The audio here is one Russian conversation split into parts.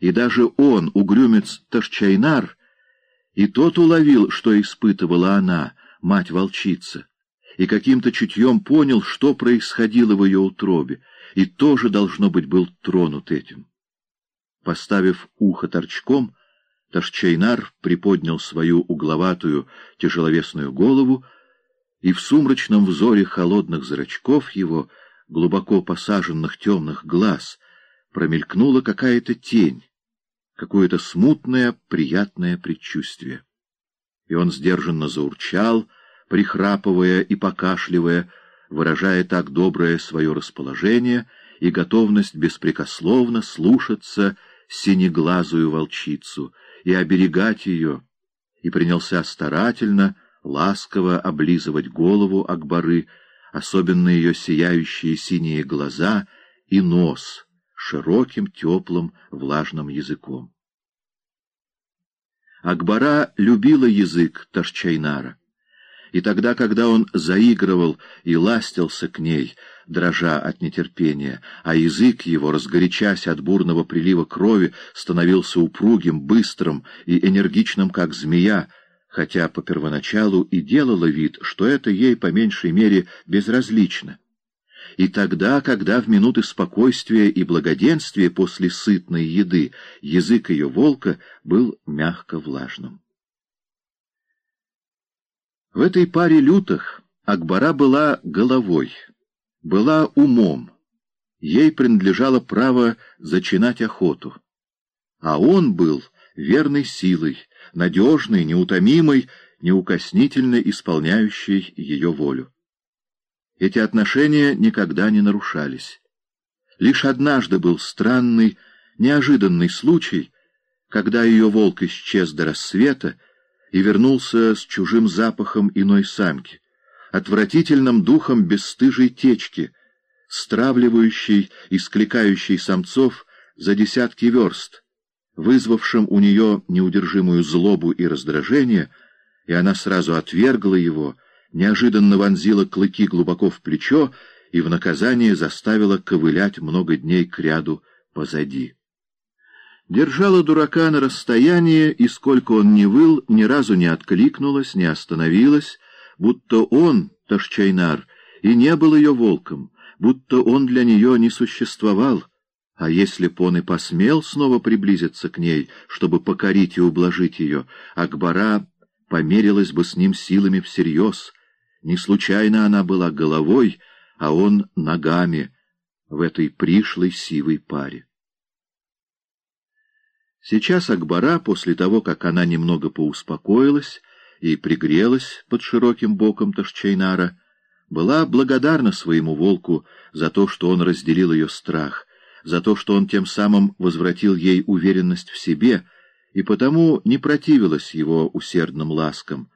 и даже он, угрюмец Ташчайнар, и тот уловил, что испытывала она, мать-волчица, и каким-то чутьем понял, что происходило в ее утробе, и тоже, должно быть, был тронут этим. Поставив ухо торчком, Ташчайнар приподнял свою угловатую тяжеловесную голову, и в сумрачном взоре холодных зрачков его, глубоко посаженных темных глаз, промелькнула какая-то тень, какое-то смутное, приятное предчувствие. И он сдержанно заурчал, прихрапывая и покашливая, выражая так доброе свое расположение и готовность беспрекословно слушаться синеглазую волчицу и оберегать ее, и принялся старательно, ласково облизывать голову Акбары, особенно ее сияющие синие глаза и нос широким, теплым, влажным языком. Акбара любила язык Ташчайнара и тогда, когда он заигрывал и ластился к ней, дрожа от нетерпения, а язык его, разгорячась от бурного прилива крови, становился упругим, быстрым и энергичным, как змея, хотя по первоначалу и делала вид, что это ей по меньшей мере безразлично. И тогда, когда в минуты спокойствия и благоденствия после сытной еды язык ее волка был мягко влажным. В этой паре лютых Акбара была головой, была умом, ей принадлежало право зачинать охоту. А он был верной силой, надежной, неутомимой, неукоснительно исполняющей ее волю. Эти отношения никогда не нарушались. Лишь однажды был странный, неожиданный случай, когда ее волк исчез до рассвета, и вернулся с чужим запахом иной самки, отвратительным духом бесстыжей течки, стравливающей и скликающей самцов за десятки верст, вызвавшим у нее неудержимую злобу и раздражение, и она сразу отвергла его, неожиданно вонзила клыки глубоко в плечо и в наказание заставила ковылять много дней кряду позади держала дурака на расстоянии, и сколько он ни выл, ни разу не откликнулась, не остановилась, будто он, Ташчайнар, и не был ее волком, будто он для нее не существовал. А если б он и посмел снова приблизиться к ней, чтобы покорить и ублажить ее, Акбара померилась бы с ним силами всерьез. Не случайно она была головой, а он ногами в этой пришлой сивой паре. Сейчас Акбара, после того, как она немного поуспокоилась и пригрелась под широким боком Ташчайнара, была благодарна своему волку за то, что он разделил ее страх, за то, что он тем самым возвратил ей уверенность в себе, и потому не противилась его усердным ласкам,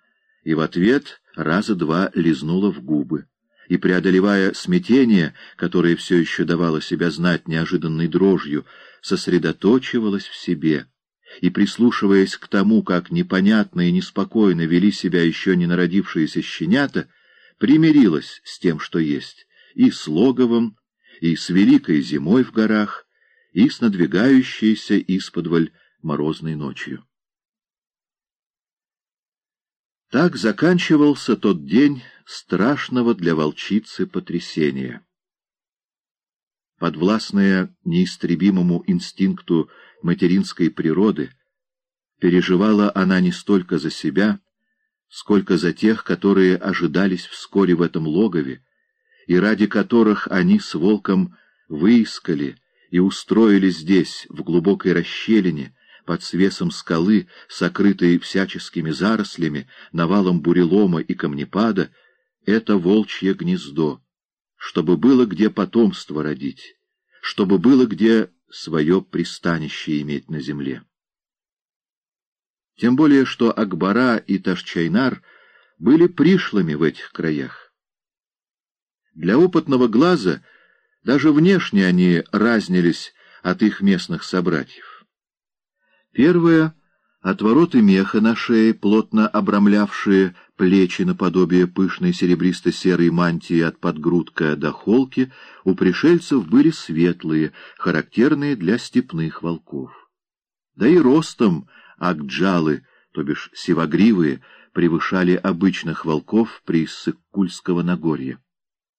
и в ответ раза два лизнула в губы и, преодолевая смятение, которое все еще давало себя знать неожиданной дрожью, сосредоточивалась в себе и, прислушиваясь к тому, как непонятно и неспокойно вели себя еще не народившиеся щенята, примирилась с тем, что есть, и с логовом, и с великой зимой в горах, и с надвигающейся исподволь морозной ночью. Так заканчивался тот день страшного для волчицы потрясения. Подвластная неистребимому инстинкту материнской природы, переживала она не столько за себя, сколько за тех, которые ожидались вскоре в этом логове, и ради которых они с волком выискали и устроили здесь, в глубокой расщелине, под свесом скалы, сокрытой всяческими зарослями, навалом бурелома и камнепада, это волчье гнездо, чтобы было где потомство родить, чтобы было где свое пристанище иметь на земле. Тем более, что Акбара и Ташчайнар были пришлыми в этих краях. Для опытного глаза даже внешне они разнились от их местных собратьев. Первое — отвороты меха на шее, плотно обрамлявшие плечи наподобие пышной серебристо-серой мантии от подгрудка до холки, у пришельцев были светлые, характерные для степных волков. Да и ростом акджалы, то бишь сивогривые, превышали обычных волков при Сыккульского Нагорья.